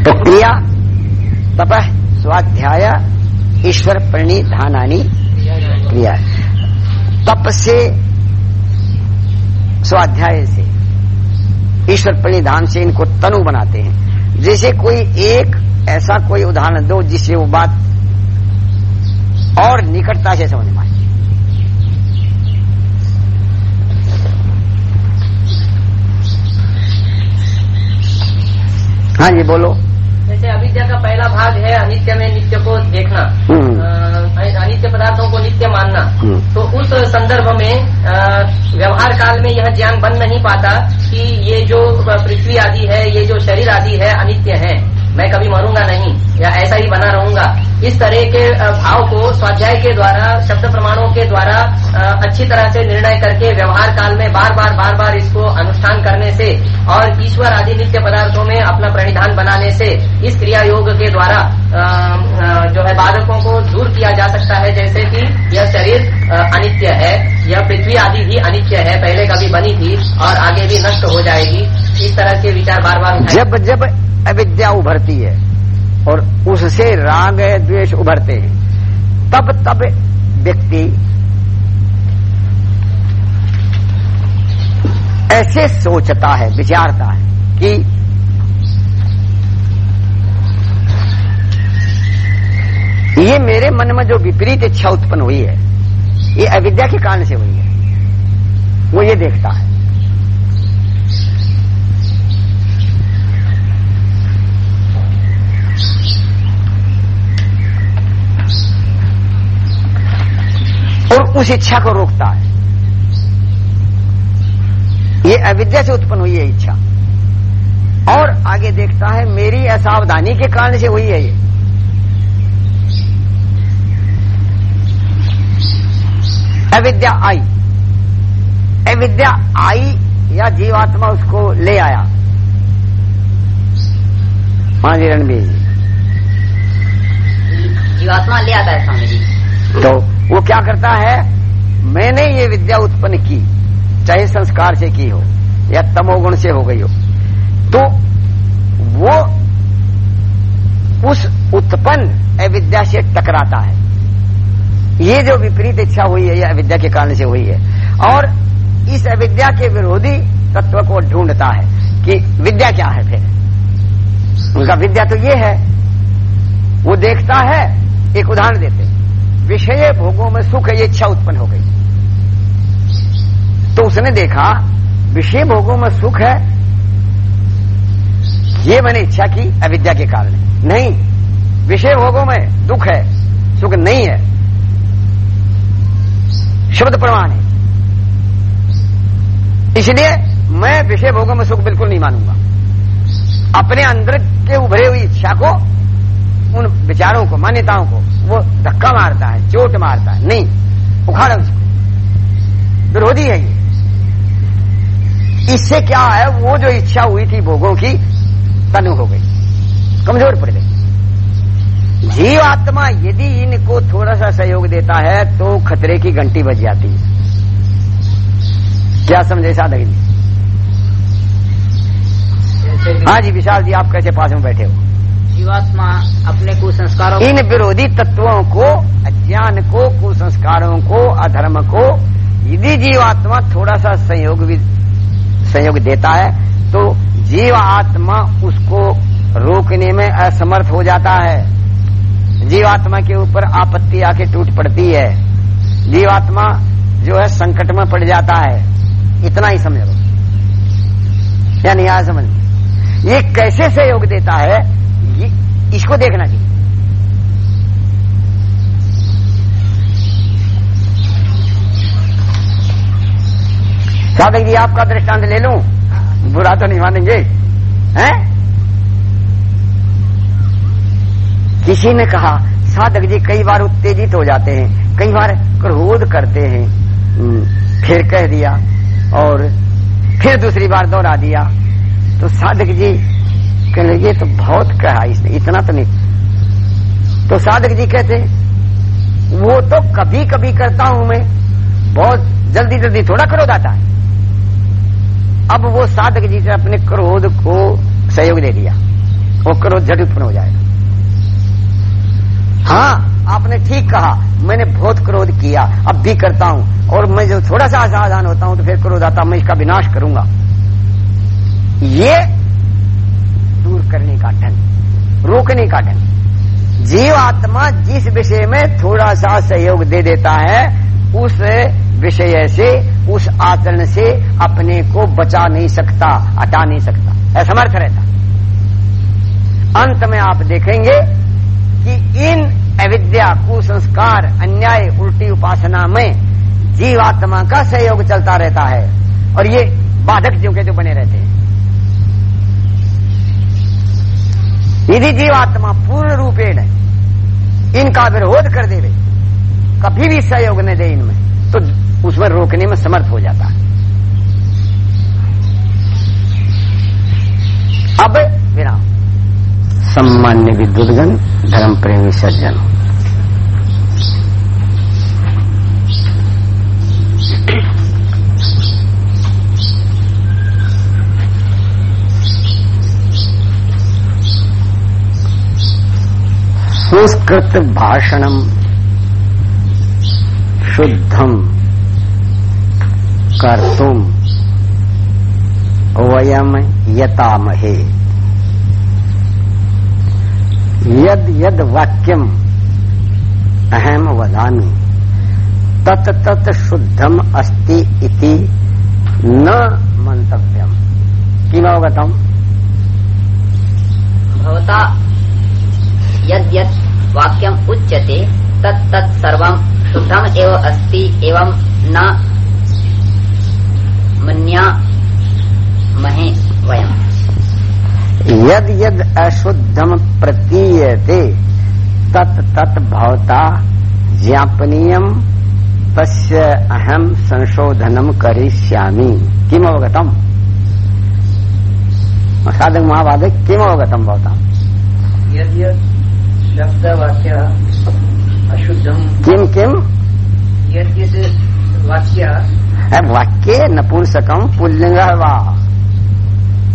तो क्रिया तप, स्वाध्याय, ईश्वर प्रणिधानानी क्रिया। तप से, स्वाध्याय से, ईश्वर प्रणिधान से इनको तनु बनाते हैं। जैसे कोई एक ऐसा कोई उदाहरण दो जिससे वो बात और निकटता से समझ आए। हाँ जी, बोलो। जैसे अविद्या का पहला भाग है अनित्य में नित्य को देखना हम्म। अनित्य पदार्थों को नित्य मानना हम्म। तो उस संदर्भ में व्यवहार काल में यह ज्ञान बन नहीं पाता कि ये जो पृथ्वी आदि है ये जो शरीर आदि है अनित्य है मैं कभी मरूँगा नहीं, या ऐसा ही बना रहूँगा। इस तरह के भाव को स्वाध्याय के द्वारा, शब्द प्रमाणों के द्वारा अच्छी तरह से निर्णय करके व्यवहार काल में बार बार बार बार इसको अनुष्ठान करने से और ईश्वर आदि नित्य पदार्थों में अपना प्रणिधान बनाने से इस क्रिया योग के द्वारा जो है बाधकों को दूर किया जा सकता है। जैसे कि यह शरीर अनित्य है, यह पृथ्वी आदि भी अनित्य है, पहले कभी बनी थी और आगे भी नष्ट हो जाएगी। इस तरह के विचार बार बार जब जब अविद्या उभरती है और उससे राग द्वेष उभरते हैं। तब तब व्यक्ति ऐसे सोचता है, विचारता है कि ये मेरे मन में जो विपरीत इच्छा उत्पन्न हुई है, ये अविद्या के कारण से हुई है। वो ये देखता है। उस इच्छा को रोकता है। ये अविद्या से उत्पन्न हुई है इच्छा। और आगे देखता है मेरी असावधानी के कारण से हुई है ये। अविद्या आई। अविद्या आई या जीवात्मा उसको ले आया। हाँ जी रणबीर जी। जीवात्मा ले आता है स्वामी जी। तो वो क्या करता है? मैंने ये विद्या उत्पन्न की, चाहे संस्कार से की हो, या तमोगुण से हो गई हो। तो वो उस उत्पन्न अविद्या से टकराता है। ये जो विपरीत इच्छा हुई है यह अविद्या के कारण से हुई है। और इस अविद्या के विरोधी तत्व को ढूंढता है कि विद्या क्या है फिर। उनका विद्या तो ये है। वो देखता है, एक उदाहरण देते हैं। विषय भोगों में सुख ये इच्छा उत्पन्न हो गई। तो उसने देखा, विषय भोगों में सुख है, ये मैंने इच्छा की अविद्या के कारण। नहीं, विषय भोगों में दुख है, सुख नहीं है। शब्द प्रमाण है। इसलिए मैं विषय भोगों में सुख बिल्कुल नहीं मानूँगा। अपने अंदर के उभरे हुई इच्छा को उन विचारों को मान्यताओं को वो धक्का मारता है चोट मारता है नहीं उखाड़ा उसको। विरोधी है ये। इससे क्या है वो जो इच्छा हुई थी भोगों की तनु हो गई कमज़ोर पड़ गई। जीव आत्मा यदि इनको थोड़ा सा सहयोग देता है तो खतरे की घंटी बज जाती है। क्या समझे साधक जी? हाँ जी विशाल जी आप कैसे पास में बैठे हो? जीवात्मा अपने कुसंस्कारों इन विरोधी तत्वों को, अज्ञान को, कुसंस्कारों को, अधर्म को, यदि जीवात्मा थोड़ा सा संयोग भी, संयोग देता है तो जीव आत्मा उसको रोकने में असमर्थ हो जाता है। जीवात्मा के ऊपर आपत्ति आके टूट पड़ती है। जीवात्मा जो है संकट में पड़ जाता है। इतना ही समझ। लो या नहीं आया समझ। ये कैसे सहयोग देता है? इसको देखना चाहिए साधक जी आपका दृष्टांत ले लूँ? बुरा तो नहीं मानेंगे। हैं? किसी ने कहा साधक जी कई बार उत्तेजित हो जाते हैं कई बार क्रोध करते हैं। हम्म, फिर कह दिया और फिर दूसरी बार दोहरा दिया। तो साधक जी कहने लगे तो बहुत कहा इसने, इतना तो नहीं। तो साधक जी कहते वो तो कभी कभी करता हूँ मैं, बहुत जल्दी जल्दी थोड़ा क्रोध आता है। अब वो साधक जी से अपने क्रोध को सहयोग दे दिया, वो क्रोध झट उत्पन्न हो जाएगा। हाँ आपने ठीक कहा, मैंने बहुत क्रोध किया, अब भी करता हूँ, और मैं जो थोड़ा सा असावधान होता हूँ तो फिर क्रोध आता मैं इसका विनाश करूँगा। ये दूर करने का ढंग, रोकने का ढंग। जीव आत्मा जिस विषय में थोड़ा सा सहयोग दे देता है, उस विषय से, उस आचरण से अपने को बचा नहीं सकता, हटा नहीं सकता। असमर्थ रहता। अंत में आप देखेंगे कि इन अविद्या, कुसंस्कार, अन्याय, उल्टी उपासना में जीवात्मा का सहयोग चलता रहता है। और ये बाधक जीव के जो बने रहते हैं। यदि जीवात्मा पूर्ण रूपेण इनका विरोध कर दे कभी भी सहयोग न दे इनमें तो उसमें रोकने में समर्थ हो जाता है। अब विराम। सम्मान्य विद्युतगण, धर्म प्रेमी सज्जन संस्कृत भाषणम शुद्धम कर्तुम वयम यतामहे। यद यद वाक्यम अहम वदामि। तत् तत् शुद्धम अस्ति इति न मंतव्यम किमवगतम? भवता यद यद वाक्यम उच्यते तत् तत् सर्वं शुद्धम एव अस्ति एवं न मन्या महे वयम्। यद यद अशुद्धम प्रतीयते तत् तत् भवता ज्ञापनीयम तस्य अहम संशोधनम करिष्यामि। किम अवगतम साधक महावादक किम अवगतम भवता? यद यद शब्द वाक्य अशुद्धम। किम किम? यद यद वाक्य वाक्ये नपुंसकम पुल्लिंग वा?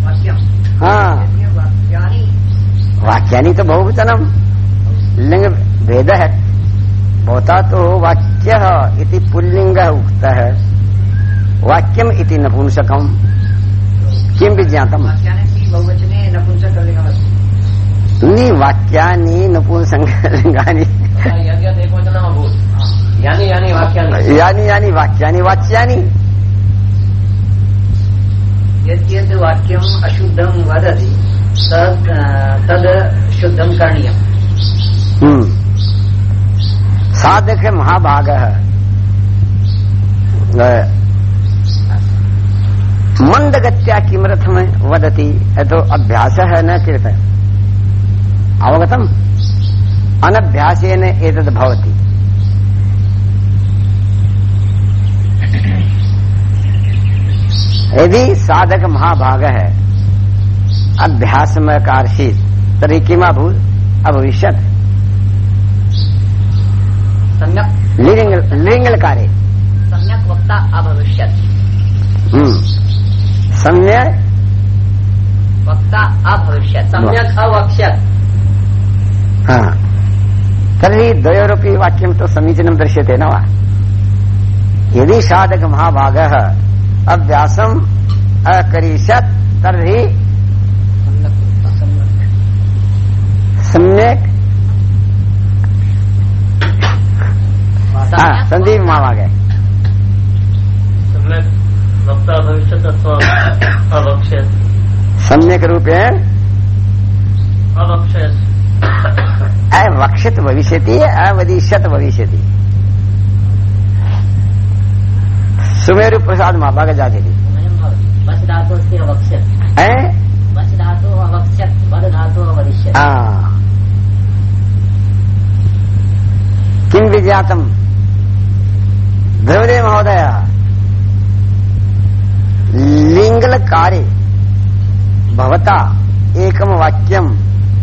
वाक्यम। हाँ। वाक्यानि वाक्यानि तो बहुवचनम। लिंग भेद है भवता तो वाक्य इति पुल्लिंग उक्त। है वाक्यम इति नपुंसकम किम विज्ञातम? बहुवचने नी वाक्यानि एकवचनम् अभूत् यानि यानि वाक्यानि यानि यानि वाक्यानि वाच्यानि यद् यद् वाक्यम् अशुद्धं वदति तद् तद् शुद्धं करणीयम्। हम्म। साधक महाभाग मंद गत्या किमर्थ वदति? है तो अभ्यास है न कृत अवगतम? अनभ्यासेन एतद् भवति। यदि साधक महाभाग है अभ्यास में कारशीत तरी किमा भूत अभविष्यत कार्य सम्यक वक्ता अभविष्यत्। सम्यक? वक्ता अभविष्यत्। सम्यक् अवक्ष्यत्। हाँ। तर्हि द्वयोरपि वाक्यं तु समीचीनं दृश्यते न वा? यदि साधक महाभागः अभ्यासम् अकरिष्यत् तर्हि सम्यक्। हाँ, सन्दीप महाभाग। वक्ता भविष्यत् अथवा अवक्ष्यत्? सम्यक रूपेण। अवक्ष्यत्। अवक्षित भविष्यति अवदिष्यत भविष्यति। सुमेरु प्रसाद महाभाग जाते धातु अस्ति अवक्ष्यत् हैं? वच धातु अवक्ष्यत् वद धातु अवदिष्यत् हाँ। किं विज्ञातम्? ध्रुवदे महोदय लिङ्गलकारे भवता एकं वाक्यम्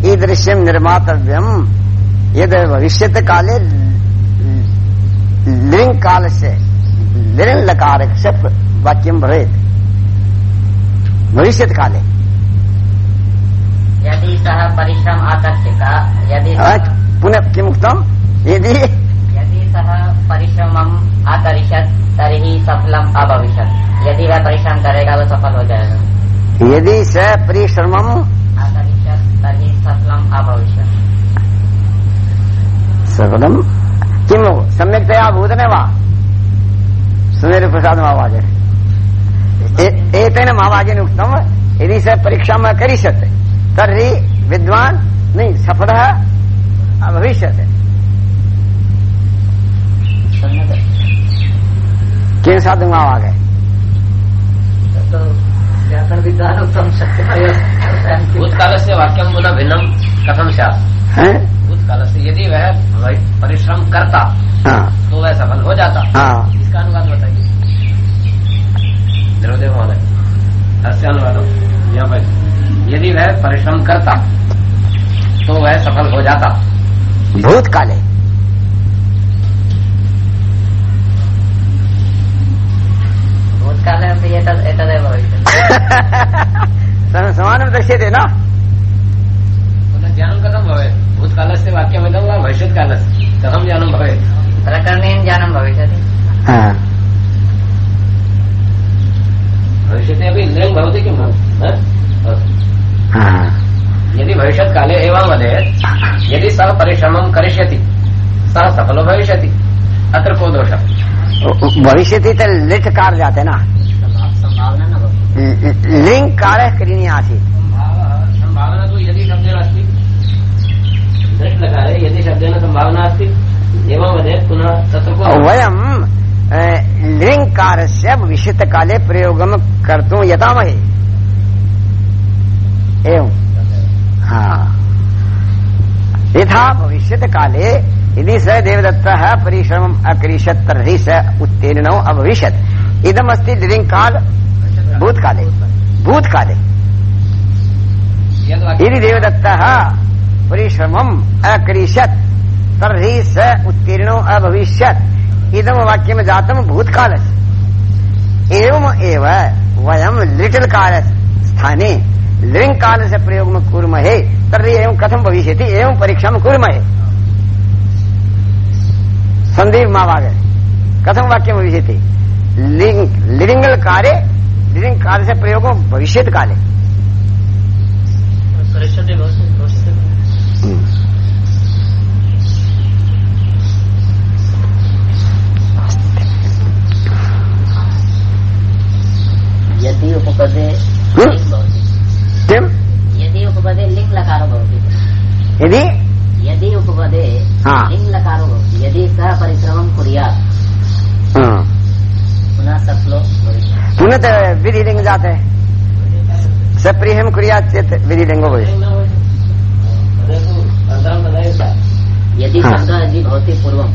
ईदृश्यं निर्मातव्यम्। यद् भविष्यत्काले लिङ् कालस्य लिङ् लकारस्य वाक्यं भवेत्। भविष्यत्काले यदि सः परिश्रम आकर्षित यदि पुनः किमुक्तम् यदि यदि सः परिश्रमम् आकरिष्यत् तर्हि सफलम् अभविष्यत्। यदि वह परिश्रम करेगा वो सफल हो जाएगा। यदि स परिश्रमम् आकरिष्यत् तर्हि सफलम् अभविष्यत्। सफलम् किम् सम्यक्तया बोधने वा? सुमेर प्रसाद महाभागे एतेन महाभागेन उक्तम् यदि स परीक्षाम् अकरिष्यत् तर्हि विद्वान् नहीं सफलः अभविष्यत्। केन साधु महाभागे तो व्याकरण विद्वान भूतकालस्य वाक्यं पुनः भिन्नं कथं स्यात्? हैं? भूतकालस्य यदि वह परिश्रम करता हाँ। तो वह सफल हो जाता। हाँ। इसका अनुवाद बताइए। द्रौदेव महोदय हस्य अनुवाद। यहाँ पर यदि वह परिश्रम करता तो वह सफल हो जाता। भूतकाले। भूतकाले अपि एतद् एतदेव भविष्यति समानं दृश्यते न। पुनः ज्ञानं कथं भवेत् भूतकालस्य वाक्यमिदं वा भविष्यत्कालस्य? कथं ज्ञानं भवेत्? प्रकरणेन ज्ञानं भविष्यति। हाँ। भविष्यति अपि लिङ् भवति किं हाँ? हाँ। यदि भविष्यत्काले एवं वदेत् यदि सः परिश्रमं करिष्यति सः सफलो भविष्यति। अत्र को दोषः? भविष्यति तो लिट कार जाते ना। संभावना न भवति। लिंग कार करीनी आसीत् संभावना तु यदि शब्देन अस्ति दृष्ट लकारे यदि शब्देन संभावना अस्ति एवं वदेत् पुनः तत्र वयं लिंग कारस्य भविष्यत्काले प्रयोगं कर्तुं यतामहे। एवं। हाँ। यथा भविष्यत्काले यदि स देवदत्तः परिश्रमम् अकरिष्यत् तर्हि स उत्तीर्णो अभविष्यत्। इदमस्ति लिंग काल भूतकाले। भूतकाले यदि देवदत्तः परिश्रमम् अकरिष्यत्। तर्हि स उत्तीर्णो अभविष्यत्। इदं वाक्यं जातं भूतकालस्य। एवम् एव वयं लिटिल काल स्थाने लिङ् कालस्य प्रयोगं कुर्महे। तर्हि एवं कथं भविष्यति? एवं परीक्षां कुर्महे। सन्दीप महाभाग कथं वाक्यं भविष्यति? लिङ् लिङ्गल् काले लिङ् कालस्य प्रयोगो भविष्यत् काले करिष्यति भविष्यति यदि उपपदे? लिङ् भवति किम् यदि उपपदे लिङ् लकारो भवति यदि यदि उपपदे हा। लिङ् लकारो भवति यदि सः परिश्रमं कुर्यात् पुनः सफलो भविष्यति पुनः तो विधिलिङ्ग जाते सप्रियं कुर्यात् चेत् विधिलिङ्गो भविष्यति यदि हा। शब्दः यदि भवति पूर्वं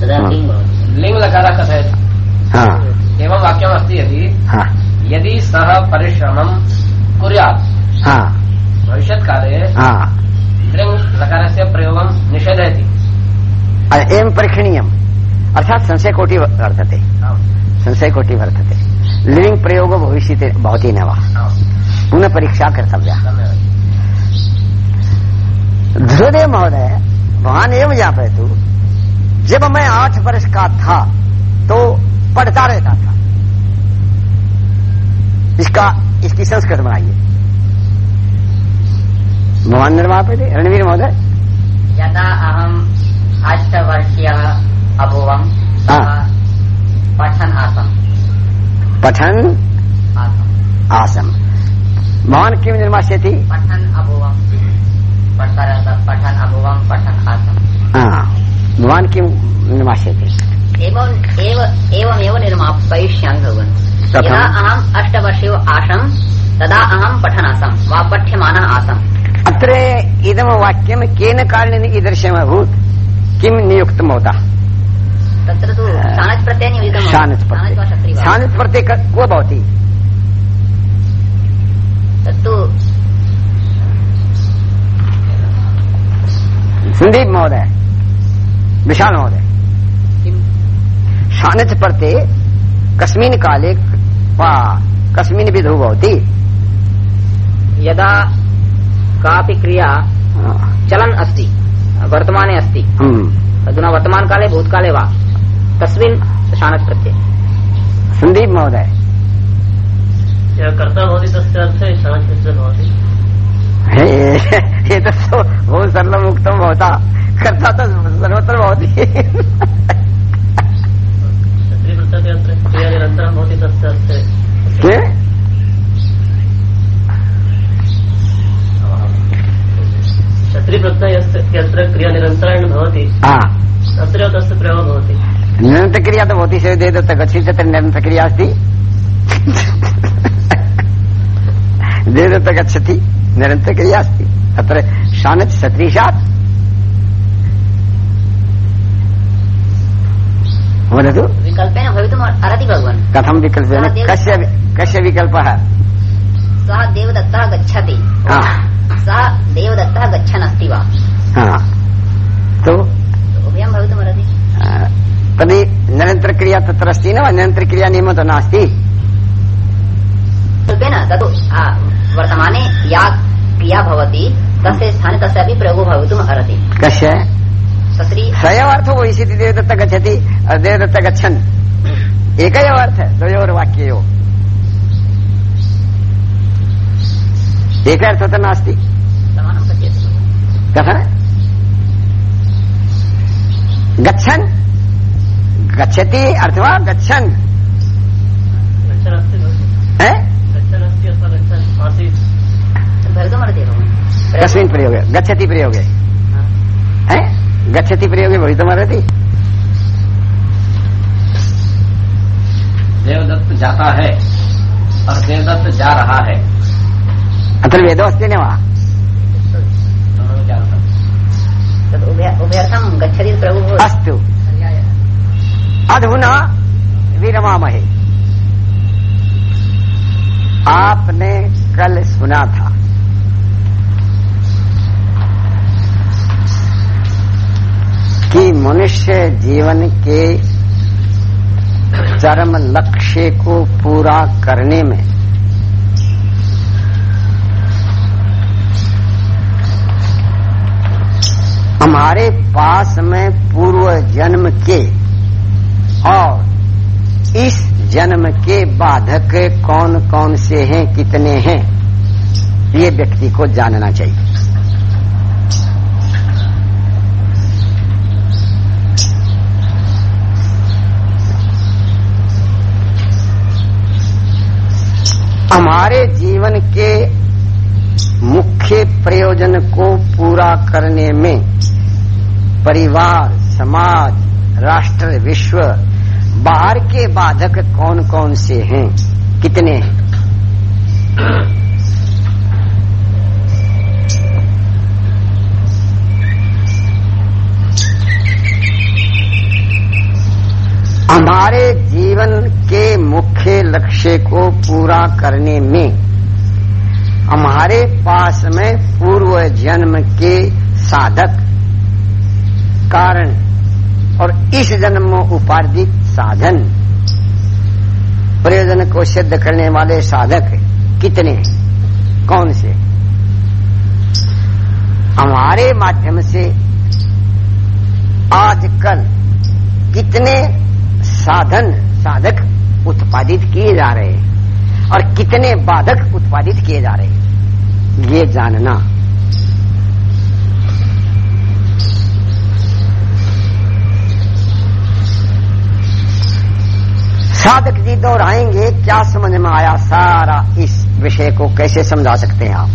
तदा हा। लिङ् भवति लिङ् लकारः कथयति हा एवं वाक्यमस्ति यदि हा यदि सः परिश्रमं कुर्यात्। हा। भविष्यत्काले हा। लिङ् लकारस्य प्रयोगं निषेधयति। एवं परीक्षणीयम्। अर्थात् संशयकोटि वर्तते। आम्, संशयकोटि वर्तते। लिङ् प्रयोगो भविष्यति भवति न वा? पुनः परीक्षा कर्तव्या। ध्रुवदेव महोदय भगवान एवं ज्ञापयतु जब मैं आठ वर्ष का था तो पढ़ता रहता था। इसका इसकी संस्कृत बनाइए। भगवान निर्मापयते रणवीर महोदय। यदा अहम अष्टवर्षीयः अभूवम्। पठन् आसम्। पठन आसम। भगवान किम निर्मास्यति? पठन् अभूवम् पठन् अभूवम् पठन् आसम्। हाँ, भगवान किम निर्मास्यति? एवम् एव एवमेव निर्मापयिष्यामि भगवन्। यदा अहम् आसम् तदा अहम् पठन् आसम् वा पठ्यमानः आसम्। अत्र इदम वाक्यं केन कारणेन किं नियुक्तं भवता तत्र तु प्रत्ययः नियोजितं प्रत्यय क- भवति? तत्तु सन्दीप महोदय विशाल महोदय। शानच् प्रत्यय कस्मिन् काले वा कस्मिन् विधौ भवति यदा कापि क्रिया चलन अस्ति वर्तमाने अस्ति हम्म। अधुना वर्तमान काले भूतकाले वा तस्मिन् शानत् प्रत्यय संदीप महोदय। यः कर्ता भवति तस्य अर्थे शान्तिः भवति। हे, ये तो सो- बहुत सरलम भवता। कर्ता तो सर्वत्र भवति क्षत्रियवृत्तके अत्र क्रिया निरन्तरं भवति तस्य अर्थे के? क्षत्रियवृत्तस्य क्रिया निरन्तरेण भवति। तत्रैव तस्य प्रयोगः भवति। निरंतर क्रिया तो भवति से दे गच्छति तत्र निरंतर क्रिया अस्ति दे दत्त गच्छति निरंतर क्रिया अस्ति अत्र शानच् सत्रीशात् वदतु? विकल्पेन भवितुम् अर्हति भगवान्। कथं विकल्पेन? कस्य कस्य विकल्पः? सः देवदत्तः गच्छति। सः देवदत्तः गच्छन् अस्ति वा? हा। तो? उभयं भवितुमर्हति तर्हि निरन्तरक्रिया तत्र अस्ति न वा? निरन्तरक्रिया नियमः तु नास्ति। विकल्पेन तत् वर्तमाने या क्रिया भवति तस्य स्थाने तस्यापि प्रयोगो भवितुम् अर्हति कस्य? तर्हि स एव अर्थो भविष्यति देवदत्त गच्छति और देवदत्त गच्छन्। एक एव अर्थ द्वयोर्वाक्ययोः एक अर्थ तो नास्ति समानं पश्यतु कथं गच्छन् गच्छति अथवा गच्छन्? है कस्मिन् प्रयोगे। गच्छति प्रयोगे। है? गच्छति प्रयोगे भवितुमर्हति। देवदत्त जाता है और देवदत्त जा रहा है। अत्र वेदो अस्ति न वा? है? उभयर्थं गच्छति प्रभुः। अस्तु। अधुना विरमामहे। आपने कल सुना था। कि मनुष्य जीवन के चरम लक्ष्य को पूरा करने में हमारे पास में पूर्व जन्म के और इस जन्म के बाधक कौन कौन से हैं, कितने हैं, ये व्यक्ति को जानना चाहिए। हमारे जीवन के मुख्य प्रयोजन को पूरा करने में परिवार, समाज, राष्ट्र, विश्व, बाहर के बाधक कौन कौन से हैं? कितने हैं? हमारे जीवन के मुख्य लक्ष्य को पूरा करने में, हमारे पास में पूर्व जन्म के साधक, कारण और इस जन्म उपार्जित साधन, प्रयोजन को सिद्ध करने वाले साधक कितने? कौन से हमारे माध्यम से आजकल कितने साधन, साधक उत्पादित किए जा रहे हैं। और कितने बाधक उत्पादित किए जा रहे हैं, ये जानना। साधक जी दोहराएँगे, क्या समझ में आया सारा इस विषय को? कैसे समझा सकते हैं आप?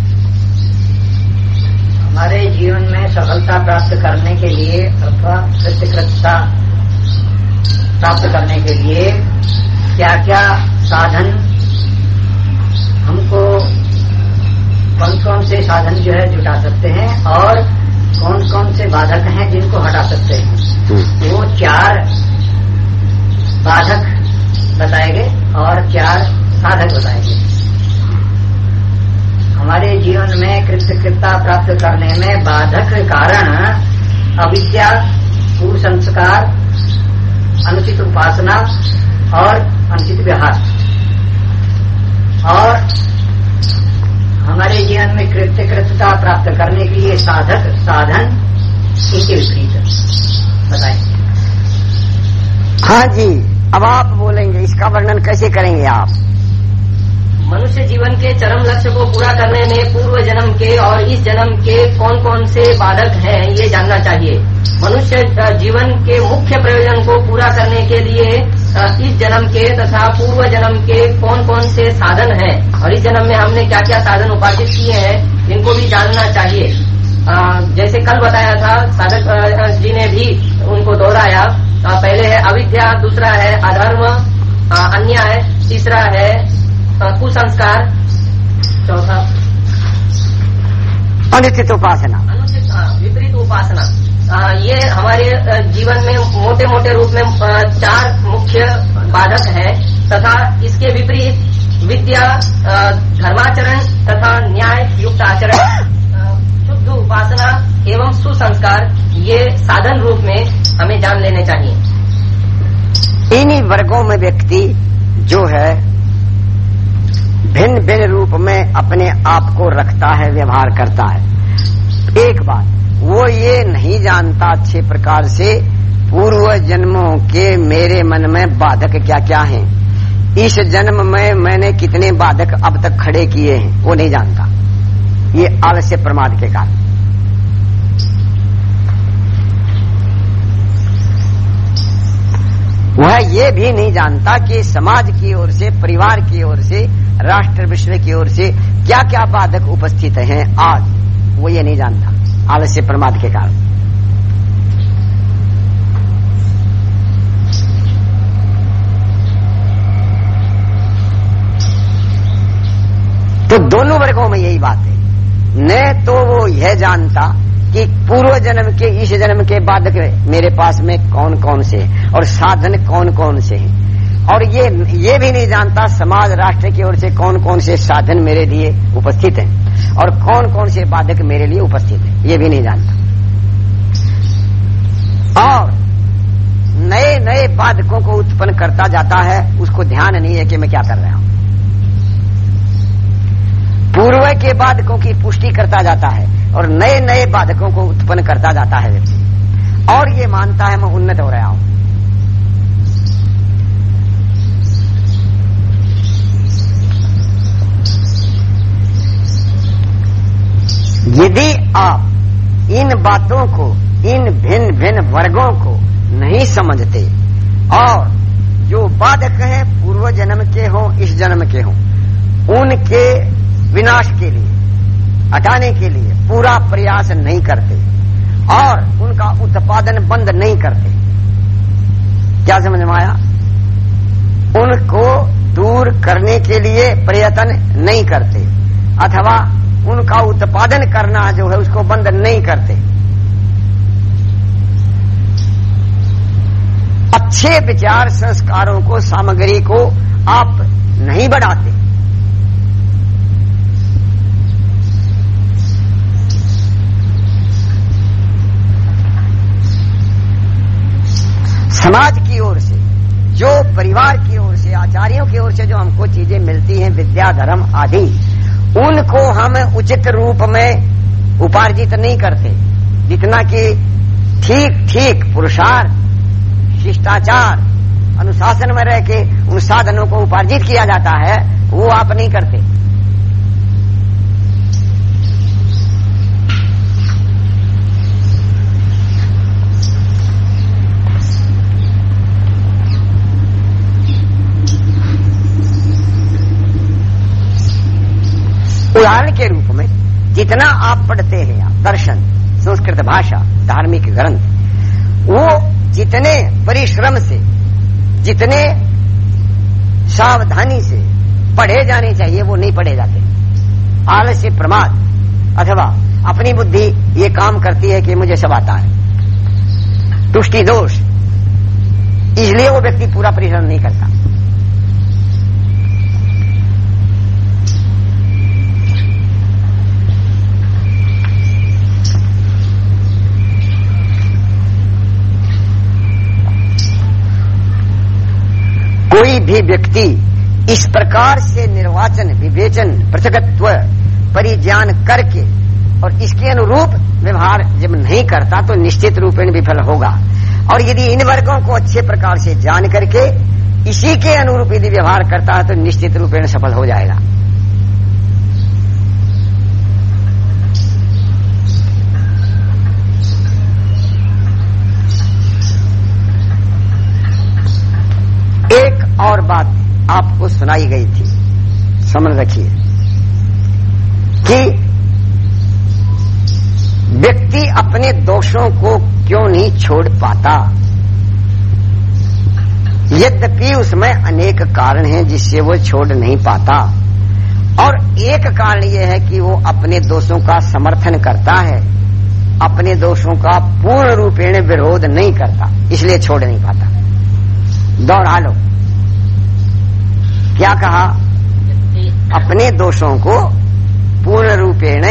हमारे जीवन में सफलता प्राप्त करने के लिए अथवा कृतकृतता प्राप्त करने के लिए क्या क्या साधन हमको कौन कौन से साधन जो है जुटा सकते हैं और कौन कौन से बाधक हैं जिनको हटा सकते हैं? वो चार बाधक बताएँगे और चार साधक बताएँगे। हमारे जीवन में कृतकृतता प्राप्त करने में बाधक कारण अविद्या कुसंस्कार अनुचित उपासना और अनुचित व्यवहार। और हमारे जीवन में कृत्य कृत्यता प्राप्त करने के लिए साधक, साधन इसके विपरीत बताए। हाँ जी, अब आप बोलेंगे, इसका वर्णन कैसे करेंगे आप? मनुष्य जीवन के चरम लक्ष्य को पूरा करने में पूर्व जन्म के और इस जन्म के कौन कौन से बाधक हैं, ये जानना चाहिए। मनुष्य जीवन के मुख्य प्रयोजन को पूरा करने के लिए इस जन्म के तथा पूर्व जन्म के कौन कौन से साधन हैं और इस जन्म में हमने क्या क्या साधन उपार्जित किए हैं, इनको भी जानना चाहिए। जैसे कल बताया था, साधक जी ने भी उनको दोहराया पहले है अविद्या, दूसरा है अधर्म अन्याय तीसरा है कुसंस्कार चौथा। अनुचित उपासना। अनुचित हाँ, विपरीत उपासना। अ, ये हमारे जीवन में मोटे मोटे रूप में चार मुख्य बाधक है तथा इसके विपरीत विद्या धर्माचरण तथा न्याय युक्त आचरण शुद्ध उपासना एवं सुसंस्कार ये साधन रूप में हमें जान लेने चाहिए। इन्हीं वर्गों में व्यक्ति जो है भिन्न भिन्न रूप में अपने आप को रखता है, व्यवहार करता है। एक बात, वो ये नहीं जानता अच्छे प्रकार से पूर्व जन्मों के मेरे मन में बाधक क्या क्या हैं। इस जन्म में मैंने कितने बाधक अब तक खड़े किए हैं, वो नहीं जानता। ये आलस्य प्रमाद के कारण। वह ये भी नहीं जानता कि समाज की ओर से, परिवार की ओर से राष्ट्र विश्व की ओर से क्या क्या बाधक उपस्थित हैं आज? वो ये नहीं जानता। आलस्य प्रमाद के कारण। तो दोनों वर्गों में यही बात है। न तो वो यह जानता कि पूर्व जन्म के इस जन्म के बाधक मेरे पास में कौन कौन से और साधन कौन कौन से हैं। और ये ये भी नहीं जानता समाज राष्ट्र की ओर से कौन कौन से साधन मेरे लिए उपस्थित हैं और कौन कौन से बाधक मेरे लिए उपस्थित हैं, ये भी नहीं जानता। और नए नए बाधकों को उत्पन्न करता जाता है, उसको ध्यान नहीं है कि मैं क्या कर रहा हूँ। पूर्व के बाधकों की पुष्टि करता जाता है और नए नए बाधकों को उत्पन्न करता जाता है व्यक्ति। और ये मानता है मैं उन्नत हो रहा हूँ। यदि आप इन बातों को, इन भिन्न भिन्न वर्गों को नहीं समझते, और जो बाधक हैं पूर्व जन्म के हों, इस जन्म के हों, उनके विनाश के लिए, हटाने के लिए पूरा प्रयास नहीं करते, और उनका उत्पादन बंद नहीं करते, क्या समझ में आया? उनको दूर करने के लिए प्रयत्न नहीं करते, अथवा उनका उत्पादन करना जो है उसको बंद नहीं करते। अच्छे विचार संस्कारों को, सामग्री को आप नहीं बढ़ाते। समाज की ओर से, जो परिवार की ओर से, आचार्यों की ओर से जो हमको चीज़ें मिलती हैं, विद्या, धर्म आदि उनको हम उचित रूप में उपार्जित नहीं करते। जितना कि ठीक ठीक पुरुषार्थ, शिष्टाचार, अनुशासन में रह के उन साधनों को उपार्जित किया जाता है, वो आप नहीं करते। उदाहरण के रूप में जितना आप पढ़ते हैं आप दर्शन, संस्कृत भाषा, धार्मिक ग्रंथ, वो जितने परिश्रम से, जितने सावधानी से पढ़े जाने चाहिए, वो नहीं पढ़े जाते। आलस्य प्रमाद, अथवा अपनी बुद्धि ये काम करती है कि मुझे सब आता है। तुष्टि दोष, इसलिए वो व्यक्ति पूरा परिश्रम नहीं करता। कोई भी व्यक्ति इस प्रकार से निर्वाचन, विवेचन, पृथकत्व, परिज्ञान करके और इसके अनुरूप व्यवहार जब नहीं करता तो निश्चित रूपेण विफल होगा। और यदि इन वर्गों को अच्छे प्रकार से जान करके इसी के अनुरूप यदि व्यवहार करता है तो निश्चित रूपेण सफल हो जाएगा एक और बात आपको सुनाई गई थी। समझ रखिए कि व्यक्ति अपने दोषों को क्यों नहीं छोड़ पाता? यद्यपि उसमें अनेक कारण हैं जिससे वो छोड़ नहीं पाता। और एक कारण यह है कि वो अपने दोषों का समर्थन करता है। अपने दोषों का पूर्ण रूपेण विरोध नहीं करता, इसलिए छोड़ नहीं पाता। दोहरा लो। क्या कहा? अपने दोषों को पूर्ण रूपेण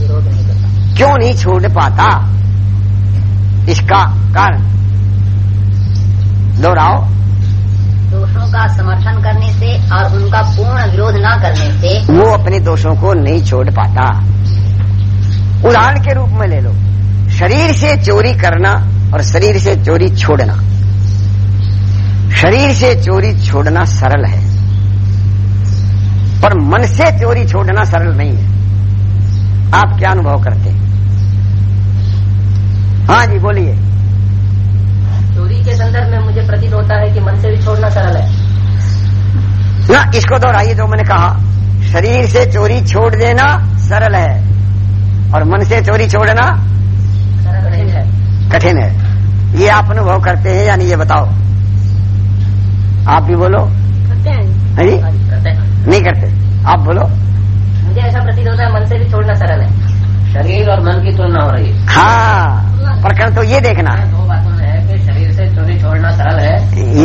विरोध नहीं करता क्यों नहीं छोड़ पाता? इसका कारण? दोहराओ। दोषों का समर्थन करने से और उनका पूर्ण विरोध न करने से वो अपने दोषों को नहीं छोड़ पाता। उदाहरण के रूप में ले लो। शरीर से चोरी करना और शरीर से चोरी छोड़ना। शरीर से चोरी छोड़ना सरल है। पर मन से चोरी छोड़ना सरल नहीं है। आप क्या अनुभव करते हैं? हाँ जी बोलिए। चोरी के संदर्भ में मुझे प्रतीत होता है कि मन से भी छोड़ना सरल है। ना इसको दोहराइए जो मैंने कहा। शरीर से चोरी छोड़ देना सरल है और मन से चोरी छोड़ना सरल नहीं है। कठिन है। ये आप अनुभव करते हैं या नहीं ये बताओ। आप भी बोलो। करते हैं। जी। करते हैं। नहीं करते। आप बोलो। मुझे ऐसा प्रतीत होता है मन से भी छोड़ना सरल है। शरीर और मन की तुलना हो रही है। हाँ प्रकरण तो ये देखना। है दो बातों में है कि शरीर से चोरी छोड़ना सरल है।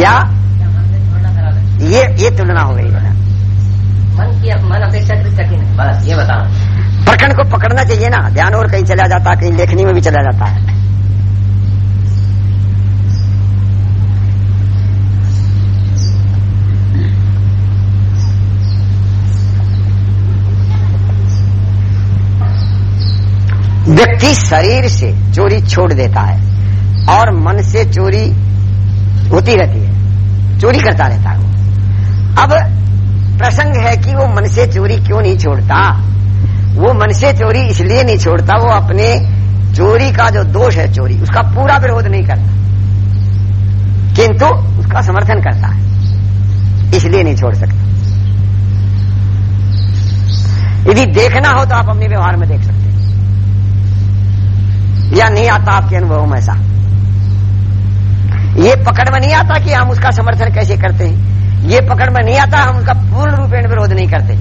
या या मन से छोड़ना सरल है। ये ये तुलना हो गई है। मन की मन अपेक्षाकृत कठिन है। बस ये बताओ। प्रकरण को पकड़ना चाहिए ना। ध्यान और कहीं चला जाता है कहीं लेखनी में भी चला जाता। है व्यक्ति शरीर से चोरी छोड़ देता है और मन से चोरी होती रहती है। चोरी करता रहता है वो। अब प्रसंग है कि वो मन से चोरी क्यों नहीं छोड़ता? वो मन से चोरी इसलिए नहीं छोड़ता, वो अपने चोरी का जो दोष है चोरी, उसका पूरा विरोध नहीं करता। किंतु उसका समर्थन करता है। इसलिए नहीं छोड़ सकता। यदि देखना हो तो आप अपने व्यवहार में देख सकते या नहीं आता आपके अनुभव में ऐसा? ये पकड़ में नहीं आता कि हम उसका समर्थन कैसे करते हैं? ये पकड़ में नहीं आता हम उसका पूर्ण रूपेण विरोध नहीं करते।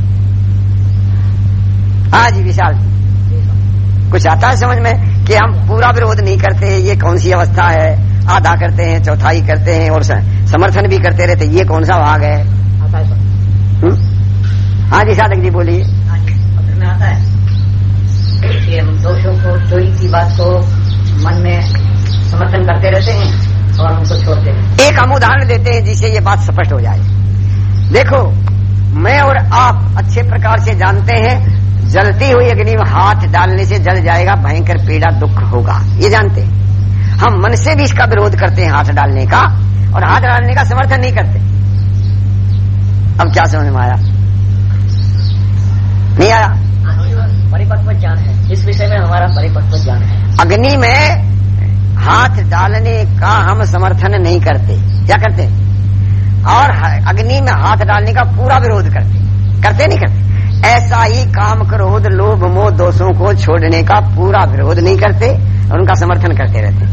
हाँ जी विशाल कुछ आता है समझ में कि हम पूरा विरोध नहीं करते ये कौन सी अवस्था है? आधा करते हैं चौथाई करते हैं और समर्थन भी करते रहते ये कौन सा भाग है? आता है जी साधक जी बोलिए। हाँ आता है। कि हम दोषों को चोरी की बात को मन में समर्थन करते रहते हैं और उनको छोड़ते हैं। एक हम उदाहरण देते हैं जिससे ये बात स्पष्ट हो जाए। देखो मैं और आप अच्छे प्रकार से जानते हैं जलती हुई अग्नि में हाथ डालने से जल जाएगा भयंकर पीड़ा दुख होगा। ये जानते हैं। हम मन से भी इसका विरोध करते हैं हाथ डालने का और हाथ डालने का समर्थन नहीं करते। अब क्या समझ में आया? नहीं आया? परिपक्व ज्ञान है इस विषय में हमारा परिपक्व ज्ञान है। अग्नि में हाथ डालने का हम समर्थन नहीं करते। क्या करते? और अग्नि में हाथ डालने का पूरा विरोध करते। करते नहीं करते। ऐसा ही काम क्रोध लोभ मोह दोषों को छोड़ने का पूरा विरोध नहीं करते और उनका समर्थन करते रहते।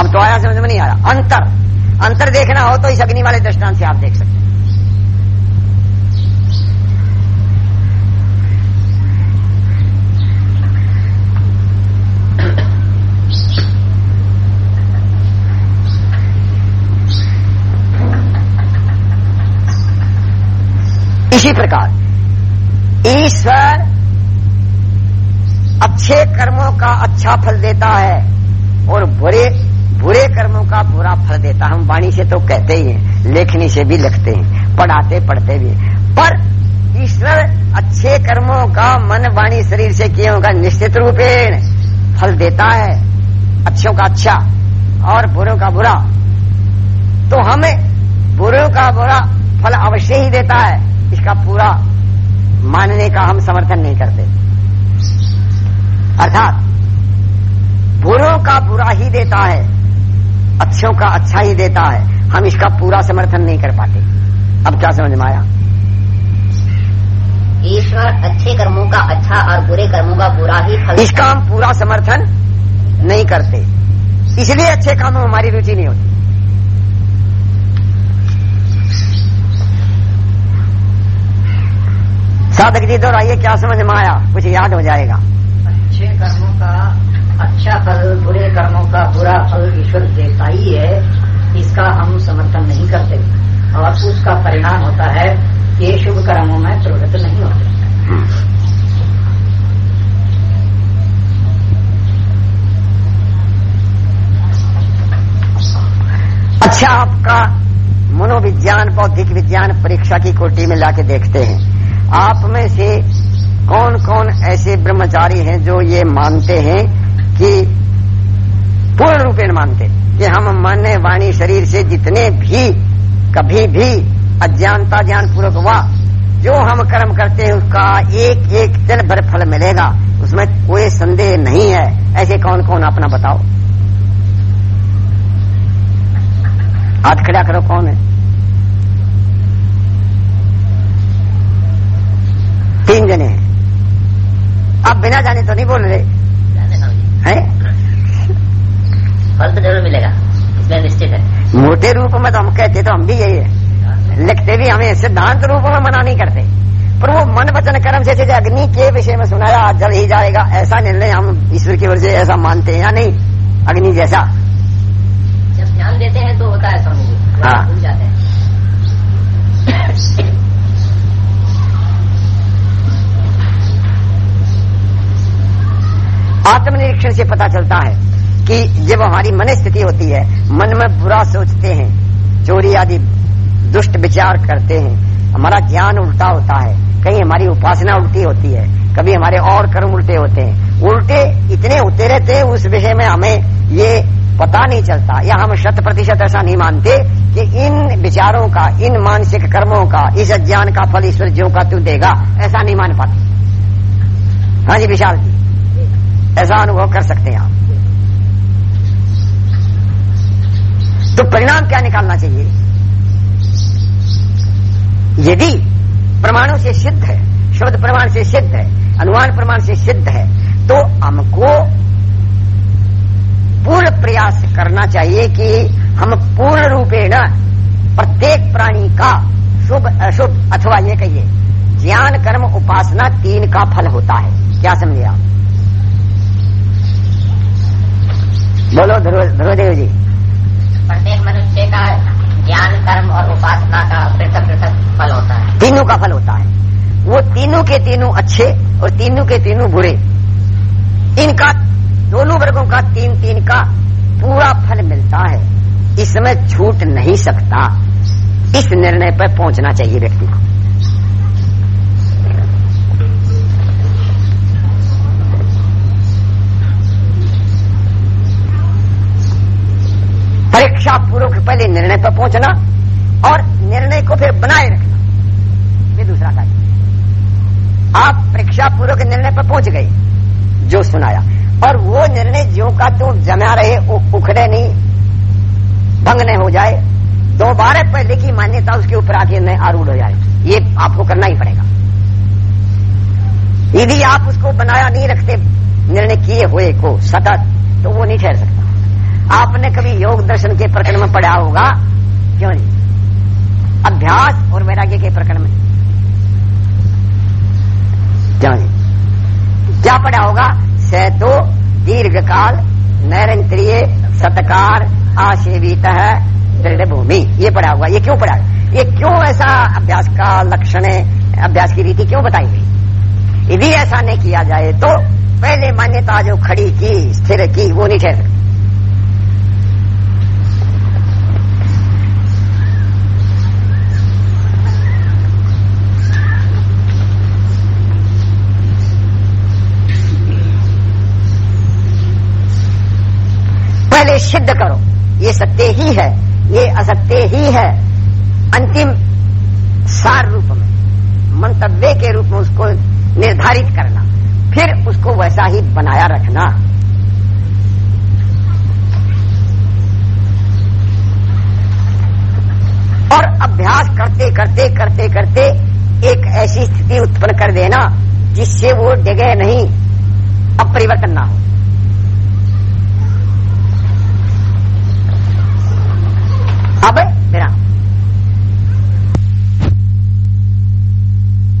अब तो आया, समझ में नहीं आया। अंतर। अंतर देखना हो तो इस अग्नि वाले दृष्टांत से आप देख सकते हैं। इसी प्रकार, ईश्वर अच्छे कर्मों का अच्छा फल देता है और बुरे बुरे कर्मों का बुरा फल देता हम वाणी से तो कहते ही हैं, लेखनी से भी लिखते हैं, पढ़ाते, पढ़ते भी पर ईश्वर अच्छे कर्मों का मन वाणी शरीर से किए होगा, निश्चित रूपेण फल देता है। अच्छों का अच्छा और बुरों का बुरा। तो हमें बुरों का बुरा फल अवश्य ही देता है। इसका पूरा मानने का हम समर्थन नहीं करते। अर्थात बुरों का बुरा ही देता है अच्छों का अच्छा ही देता है हम इसका पूरा समर्थन नहीं कर पाते। अब क्या समझ में आया? ईश्वर अच्छे कर्मों का अच्छा और बुरे कर्मों का बुरा ही फल इसका हम पूरा समर्थन नहीं करते। इसलिए अच्छे कामों में हमारी रुचि नहीं होती। साधक जी दोहराइए क्या समझ में आया? कुछ याद हो जाएगा। अच्छे कर्मों का अच्छा फल बुरे कर्मों का बुरा फल ईश्वर देता ही है इसका हम समर्थन नहीं करते। और उसका परिणाम होता है कि ये शुभ कर्मों में प्रवृत्त नहीं होते। अच्छा आपका मनोविज्ञान बौद्धिक विज्ञान परीक्षा की कोटी में लाके देखते हैं। आप में से कौन कौन ऐसे ब्रह्मचारी हैं जो ये मानते हैं कि पूर्ण रूपेण मानते कि हम मन, वाणी, शरीर से जितने भी, कभी भी अज्ञानता ज्ञान पूर्वक हुआ, जो हम कर्म करते हैं, उसका एक एक दिन भर फल मिलेगा। उसमें कोई संदेह नहीं है। ऐसे कौन कौन अपना बताओ? हाथ खड़ा करो, कौन है? तीन जने हैं। आप बिना जाने तो नहीं बोल रहे। हैं? फल तो ज़रूर मिलेगा। इसमें निश्चित है। मोटे रूप में तो हम कहते तो हम भी यही है। लिखते भी हमें सिद्धांत रूप में मना नहीं करते। पर वो मन वचन कर्म से जैसे अग्नि के विषय में सुनाया आज जल ही जाएगा ऐसा निर्णय हम ईश्वर की वजह से ऐसा मानते हैं या नहीं? अग्नि जैसा। जब ध्यान देते हैं तो होता है स्वामी जी। हाँ। जाते हैं। आत्मनिरीक्षण से पता चलता है कि जब हमारी मन स्थिति होती है, मन में बुरा सोचते हैं, चोरी आदि दुष्ट विचार करते हैं, हमारा ज्ञान उल्टा होता है, कहीं हमारी उपासना उल्टी होती है, कभी हमारे और कर्म उल्टे होते हैं। उल्टे इतने होते रहते उस विषय में हमें ये पता नहीं चलता, या हम शत प्रतिशत ऐसा नहीं मानते कि इन विचारों का, इन मानसिक कर्मों का, इस अज्ञान का फल ईश्वर ज्यों का तू देगा, ऐसा नहीं मान पाते। हाँ जी, विशाल जी। ऐसा अनुभव कर सकते हैं आप। तो परिणाम क्या निकालना चाहिए? यदि प्रमाणों से सिद्ध है, शब्द प्रमाण से सिद्ध है, अनुमान प्रमाण से सिद्ध है तो हमको पूर्ण प्रयास करना चाहिए कि हम पूर्ण रूपेण प्रत्येक प्राणी का शुभ, अशुभ, अथवा ये कहिए, ज्ञान, कर्म, उपासना तीन का फल होता है। क्या समझे आप? बोलो ध्रुव ध्रुवदेव जी। प्रत्येक मनुष्य का ज्ञान कर्म और उपासना का पृथक पृथक फल होता है। तीनों का फल होता है। वो तीनों के तीनों अच्छे और तीनों के तीनों बुरे। इनका दोनों वर्गों का तीन तीन का पूरा फल मिलता है। इसमें छूट नहीं सकता। इस निर्णय पर पहुँचना चाहिए व्यक्ति को। परीक्षा पूर्वक पहले निर्णय पर पहुँचना और निर्णय को फिर बनाए रखना। ये दूसरा कार्य आप परीक्षा पूर्वक निर्णय पर पहुँच गए, जो सुनाया। और वो निर्णय जो का तो जमा रहे उ- उखड़े नहीं, भंग नहीं हो जाए। दोबारा पहले की मान्यता उसके ऊपर आके न आरूढ़ हो जाए। ये आपको करना ही पड़ेगा। यदि आप उसको बनाया नहीं रखते, निर्णय किए हुए को सतत तो वो नहीं ठहर सकता। आपने कभी योग दर्शन के प्रकरण में पढ़ा होगा? क्यों नहीं? अभ्यास और वैराग्य के प्रकरण में। क्यों नहीं? क्या पढ़ा होगा? सैतो दीर्घ काल नैरंत्रिय सतकार आसेवित है दृढ़ भूमि ये पढ़ा होगा। ये क्यों पढ़ा? ये क्यों ऐसा अभ्यास का लक्षण है? अभ्यास की रीति क्यों बताई गई? यदि ऐसा नहीं किया जाए तो पहले मान्यता जो खड़ी की, स्थिर की, वो नहीं ठहर सकती सिद्ध करो। ये सत्य ही है, ये असत्य ही है। अंतिम सार रूप में, मंतव्य के रूप में उसको निर्धारित करना, फिर उसको वैसा ही बनाया रखना। और अभ्यास करते करते करते करते एक ऐसी स्थिति उत्पन्न कर देना जिससे वो जगह नहीं, अपरिवर्तन ना हो। अब मेरा